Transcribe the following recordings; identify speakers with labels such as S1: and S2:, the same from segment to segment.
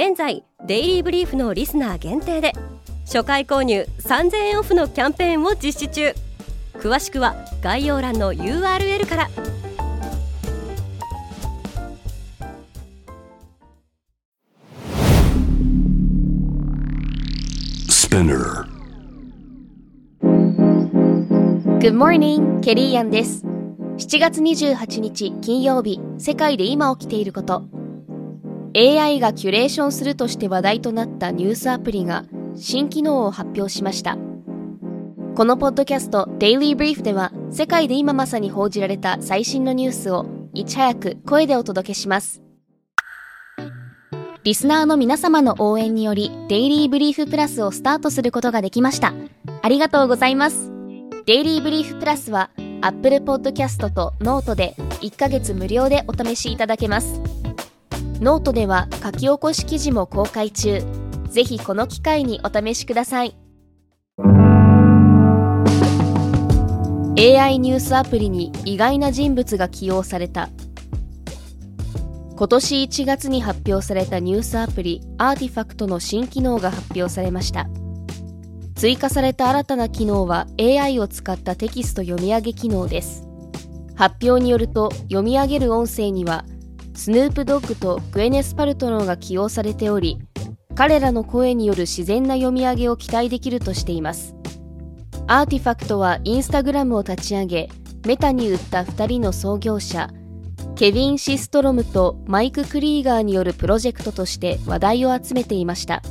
S1: 現在デイリーブリーフのリスナー限定で初回購入3000円オフのキャンペーンを実施中。詳しくは概要欄の URL から。
S2: Good morning, ケリーアンです。7月28日金曜日世界で今起きていること AI がキュレーションするとして話題となったニュースアプリが新機能を発表しました。このポッドキャスト Daily Brief では世界で今まさに報じられた最新のニュースをいち早く声でお届けします。リスナーの皆様の応援によりデイリーブリーフプラスをスタートすることができました。ありがとうございます。デイリーブリーフプラスは Apple Podcast と Note で1ヶ月無料でお試しいただけます。ノートでは書き起こし記事も公開中。ぜひこの機会にお試しください。AI ニュースアプリに意外な人物が起用された。今年1月に発表されたニュースアプリアーティファクトの新機能が発表されました。追加された新たな機能は AI を使ったテキスト読み上げ機能です。発表によると読み上げる音声にはスヌープドッグとグエネス・パルトロンが起用されており彼らの声による自然な読み上げを期待できるとしています。アーティファクトはインスタグラムを立ち上げメタに売った2人の創業者ケビン・シストロムとマイク・クリーガーによるプロジェクトとして話題を集めていました。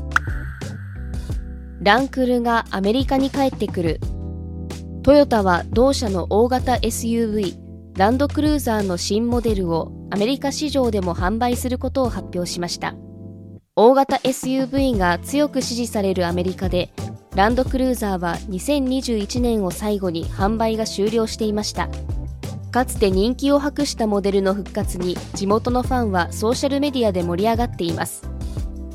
S2: ランクルがアメリカに帰ってくる。トヨタは同社の大型 SUV ランドクルーザーの新モデルをアメリカ市場でも販売することを発表しました。大型 SUV が強く支持されるアメリカでランドクルーザーは2021年を最後に販売が終了していました。かつて人気を博したモデルの復活に地元のファンはソーシャルメディアで盛り上がっています。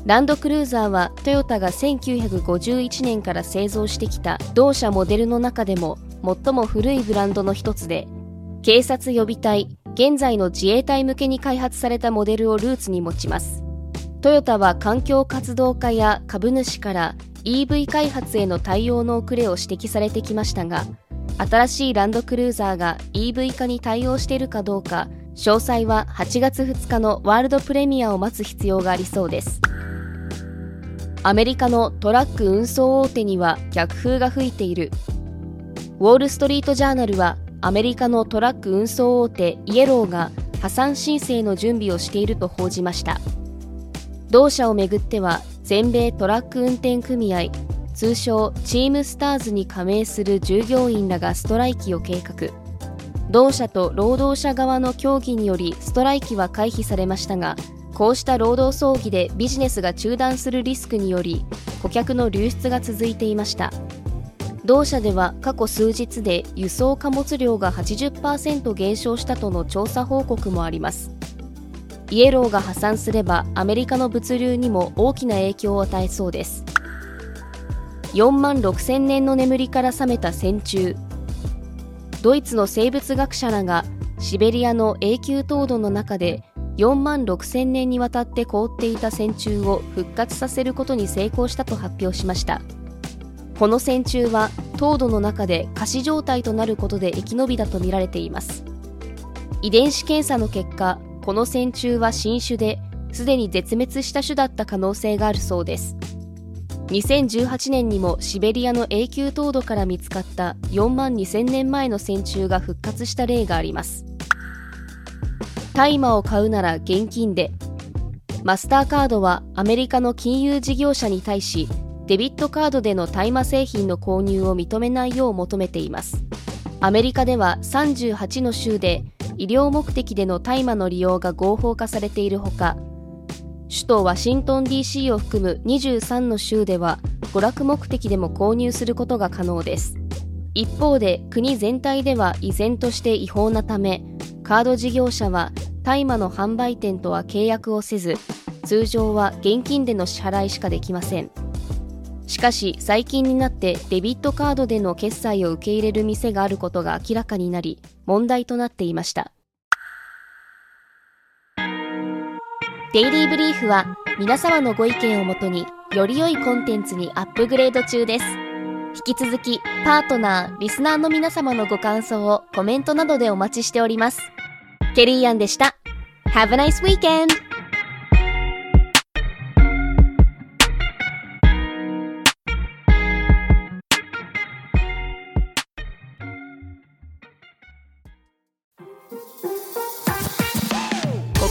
S2: ランドクルーザーはトヨタが1951年から製造してきた同社モデルの中でも最も古いブランドの一つで警察予備隊現在の自衛隊向けに開発されたモデルをルーツに持ちます。トヨタは環境活動家や株主から EV 開発への対応の遅れを指摘されてきましたが新しいランドクルーザーが EV 化に対応しているかどうか詳細は8月2日のワールドプレミアを待つ必要がありそうです。アメリカのトラック運送大手には逆風が吹いている。ウォール・ストリート・ジャーナルはアメリカのトラック運送大手イエローが破産申請の準備をしていると報じました。同社をめぐっては全米トラック運転組合通称チームスターズに加盟する従業員らがストライキを計画。同社と労働者側の協議によりストライキは回避されましたがこうした労働争議でビジネスが中断するリスクにより顧客の流出が続いていました。同社では過去数日で輸送貨物量が80%減少したとの調査報告もあります。イエローが破産すればアメリカの物流にも大きな影響を与えそうです。4万6000年の眠りから覚めた線虫ドイツの生物学者らがシベリアの永久凍土の中で4万6000年にわたって凍っていた線虫を復活させることに成功したと発表しました。この線虫は凍土の中で仮死状態となることで生き延びたとみられています。遺伝子検査の結果この線虫は新種ですでに絶滅した種だった可能性があるそうです。2018年にもシベリアの永久凍土から見つかった4万2000年前の線虫が復活した例があります。大麻を買うなら現金で。マスターカードはアメリカの金融事業者に対しデビットカードでの大麻製品の購入を認めないよう求めています。アメリカでは38の州で医療目的での大麻の利用が合法化されているほか首都ワシントン DC を含む23の州では娯楽目的でも購入することが可能です。一方で国全体では依然として違法なためカード事業者は大麻の販売店とは契約をせず通常は現金での支払いしかできません。しかし最近になってデビットカードでの決済を受け入れる店があることが明らかになり問題となっていました。デイリーブリーフは皆様のご意見をもとにより良いコンテンツにアップグレード中です。引き続きパートナーリスナーの皆様のご感想をコメントなどでお待ちしております。ケリーアンでした。Have a nice weekend!